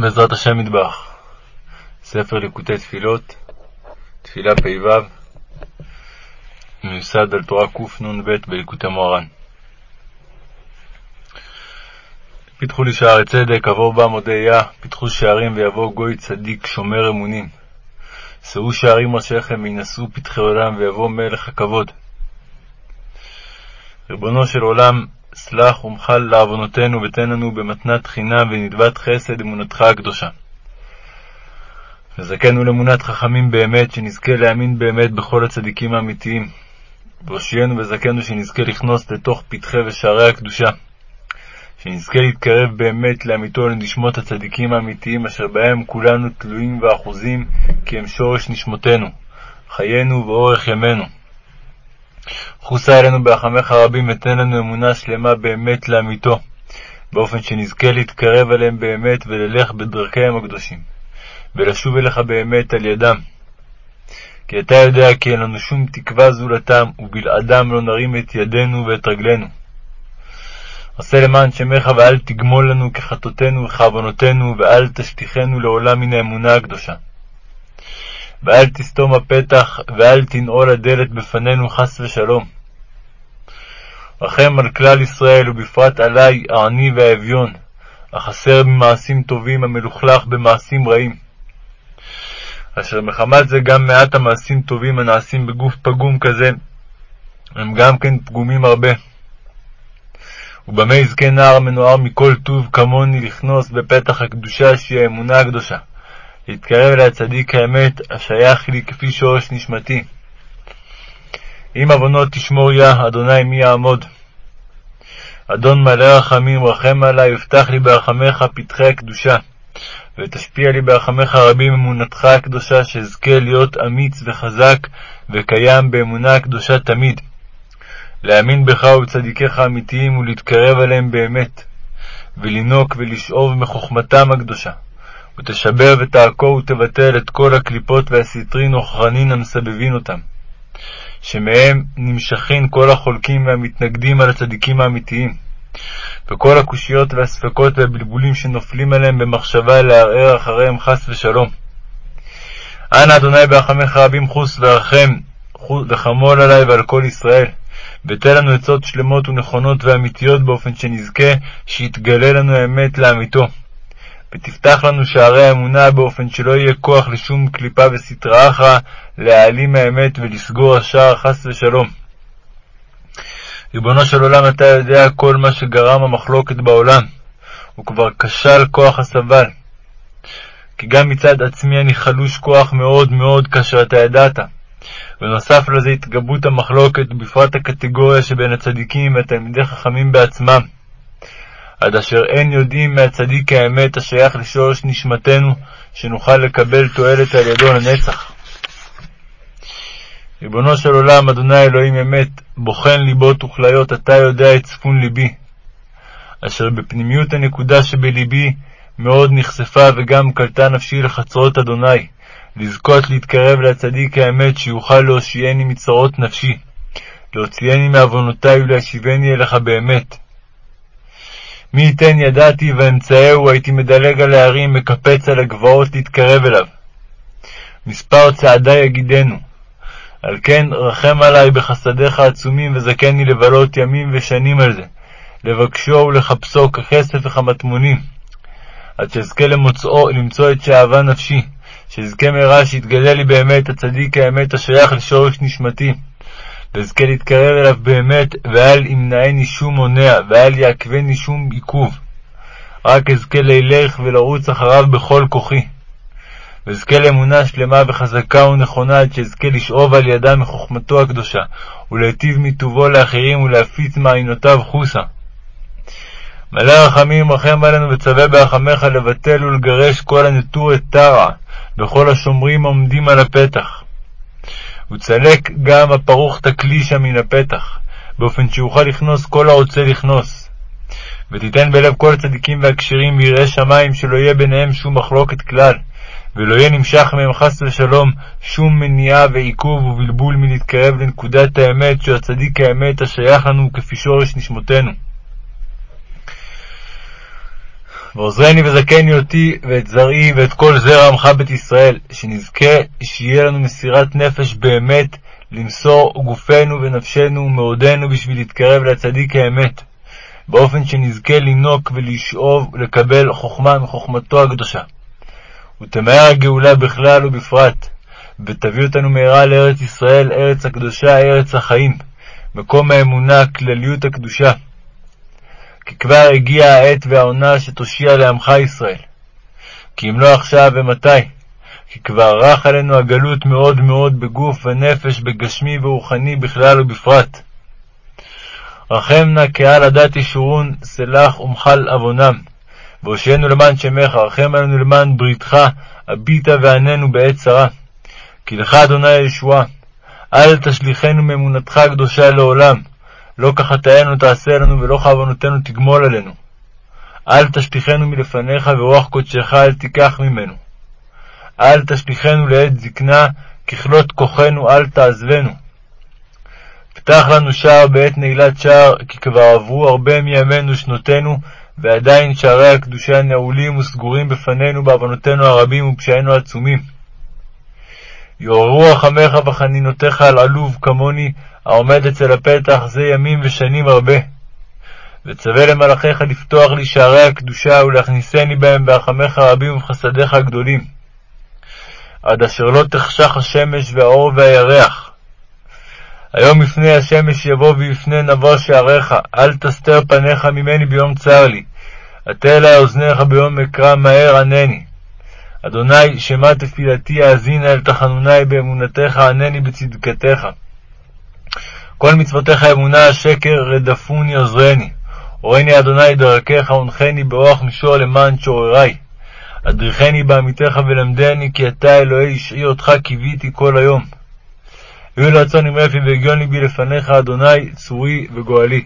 בעזרת השם מטבח, ספר ליקוטי תפילות, תפילה פ"ו, מיוסד על תורה קנ"ב בליקוטי מוהר"ן. פיתחו לי שערי צדק, עבור בה מודעיה, פיתחו שערים ויבוא גוי צדיק שומר אמונים. שאו שערים ראשיכם וינשאו פתחי עולם ויבוא מלך הכבוד. ריבונו של עולם, סלח ומחל לעוונותינו ותן לנו במתנת חינם ונדבת חסד אמונתך הקדושה. וזכנו לאמונת חכמים באמת, שנזכה להאמין באמת בכל הצדיקים האמיתיים. והושיענו וזכנו שנזכה לכנוס לתוך פתחי ושערי הקדושה. שנזכה להתקרב באמת לאמיתו לנשמות הצדיקים האמיתיים, אשר בהם כולנו תלויים ואחוזים, כי הם שורש נשמותינו, חיינו ואורך ימינו. חוסה אלינו ברחמך רבים ותן לנו אמונה שלמה באמת לאמיתו, באופן שנזכה להתקרב אליהם באמת וללך בדרכיהם הקדושים, ולשוב אליך באמת על ידם. כי אתה יודע כי אין לנו שום תקווה זולתם, ובלעדם לא נרים את ידינו ואת רגלינו. עשה למען שמך ואל תגמול לנו כחטאותינו וכעוונותינו, ואל תשליכנו לעולם מן האמונה הקדושה. ואל תסתום הפתח, ואל תנעול הדלת בפנינו חס ושלום. רחם על כלל ישראל, ובפרט עלי, העני והאביון, החסר במעשים טובים, המלוכלך במעשים רעים. אשר מחמת זה גם מעט המעשים טובים הנעשים בגוף פגום כזה, הם גם כן פגומים הרבה. ובמה יזכה נער מנוער מכל טוב כמוני לכנוס בפתח הקדושה שהיא האמונה הקדושה, להתקרב אל הצדיק האמת, השייך לי כפי שורש נשמתי. אם עוונות תשמור יה, אדוני מי יעמוד. אדון מלא רחמים, רחם עלי, ובטח לי ברחמך פתחי הקדושה, ותשפיע לי ברחמך רבים אמונתך הקדושה, שאזכה להיות אמיץ וחזק, וקיים באמונה הקדושה תמיד. להאמין בך ובצדיקיך האמיתיים, ולהתקרב אליהם באמת, ולנהוג ולשאוב מחוכמתם הקדושה. ותשבר ותעקור ותבטל את כל הקליפות והסטרין וכרנין המסבבין אותם, שמהם נמשכין כל החולקים והמתנגדים על הצדיקים האמיתיים, וכל הקושיות והספקות והבלבולים שנופלים עליהם במחשבה לערער אחריהם חס ושלום. אנא אדוני ברחמך רבים חוס ורחם, וחמול עלי ועל כל ישראל, ותן לנו עצות שלמות ונכונות ואמיתיות באופן שנזכה שיתגלה לנו האמת לאמיתו. ותפתח לנו שערי האמונה באופן שלא יהיה כוח לשום קליפה וסטרא אחרא להעלים האמת ולסגור השער חס ושלום. ריבונו של עולם, אתה יודע כל מה שגרם המחלוקת בעולם, וכבר כשל כוח הסבל. כי גם מצד עצמי אני חלוש כוח מאוד מאוד כאשר אתה ידעת. ונוסף לזה התגברות המחלוקת, ובפרט הקטגוריה שבין הצדיקים והתלמידי חכמים בעצמם. עד אשר אין יודעים מהצדיק האמת השייך לשורש נשמתנו, שנוכל לקבל תועלת על ידו לנצח. ריבונו של עולם, אדוני אלוהים אמת, בוחן ליבות וכליות, אתה יודע את צפון ליבי, אשר בפנימיות הנקודה שבליבי מאוד נחשפה וגם קלטה נפשי לחצרות אדוני, לזכות להתקרב לצדיק האמת, שיוכל להושיעני מצרות נפשי, להוציאני מעוונותי ולהשיבני אליך באמת. מי ייתן ידעתי ואמצאהו, הייתי מדלג על ההרים, מקפץ על הגבעות להתקרב אליו. מספר צעדי יגידנו. על כן רחם עלי בחסדיך העצומים, וזכני לבלות ימים ושנים על זה, לבקשו ולחפשו ככסף וכמטמונים, עד שאזכה למוצאו, למצוא את שאהבה נפשי, שאזכה מהרה שיתגלה לי באמת הצדיק האמת השייך לשורש נשמתי. ואזכה להתקרב אליו באמת, ואל ימנעני שום מונע, ואל יעכבני שום עיכוב. רק אזכה לילך ולרוץ אחריו בכל כוחי. ואזכה לאמונה שלמה וחזקה ונכונה, עד שאזכה לשאוב על ידה מחוכמתו הקדושה, ולהיטיב מטובו לאחרים, ולהפיץ מעיינותיו חוסה. מלא רחמים רחם עלינו וצווה ברחמך לבטל ולגרש כל הנטורת תרע, וכל השומרים העומדים על הפתח. וצלק גם הפרוך תקלישה מן הפתח, באופן שיוכל לכנוס כל הרוצה לכנוס. ותיתן בלב כל הצדיקים והכשרים ויראי שמיים, שלא יהיה ביניהם שום מחלוקת כלל, ולא יהיה נמשך מהם חס ושלום שום מניעה ועיכוב ובלבול מלהתקרב לנקודת האמת, שהוא הצדיק האמת השייך לנו כפי שורש נשמותינו. ועוזרני וזכני אותי ואת זרעי ואת כל זרע עמך בית ישראל, שנזכה שיהיה לנו מסירת נפש באמת למסור גופנו ונפשנו ומאודנו בשביל להתקרב לצדיק האמת, באופן שנזכה לינוק ולשאוב ולקבל חוכמה מחוכמתו הקדושה. ותמהר הגאולה בכלל ובפרט, ותביא אותנו מהרה לארץ ישראל, ארץ הקדושה, ארץ החיים, מקום האמונה, כלליות הקדושה. כי כבר הגיעה העת והעונה שתושיע לעמך ישראל. כי אם לא עכשיו, ומתי? כי כבר רך עלינו הגלות מאוד מאוד בגוף ונפש, בגשמי ורוחני בכלל ובפרט. רחם נא קהל הדת ישורון, סלח ומחל עוונם. והושיענו למען שמך, רחם עלינו למען בריתך, הביטה ועננו בעת צרה. כי לך, אדוני הישועה, אל תשליכנו מאמונתך הקדושה לעולם, לא כחטאינו תעשה לנו, ולא כעוונותינו תגמול עלינו. אל תשליכנו מלפניך, ורוח קודשך אל תיקח ממנו. אל תשליכנו לעת זקנה, ככלות כוחנו אל תעזבנו. פתח לנו שער בעת נעילת שער, כי כבר עברו הרבה מימינו שנותינו, ועדיין שערי הקדושה נעולים וסגורים בפנינו בעוונותינו הרבים ופשעינו העצומים. יעוררו רחמך וחנינותיך על עלוב כמוני, העומד אצל הפתח זה ימים ושנים הרבה. וצווה למלאכיך לפתוח לי שערי הקדושה ולהכניסני בהם ברחמך הרבים ובחסדיך הגדולים. עד אשר לא תחשך השמש והאור והירח. היום לפני השמש יבוא ויפנה נבוא שעריך, אל תסתר פניך ממני ביום צר לי. עטה אלי אוזניך ביום אקרא מהר ענני. אדוני, שמע תפילתי האזינה אל תחנוני באמונתך, ענני בצדקתך. כל מצוותיך אמונה השקר, רדפוני עוזרני. הורני אדוני דרכך, ונחני באורח מישור למען צוררי. אדריכני בעמיתך ולמדני, כי אתה אלוהי אישי אותך קיוויתי כל היום. היו לרצון עם רפי והגיון ליבי לפניך, אדוני, צורי וגואלי.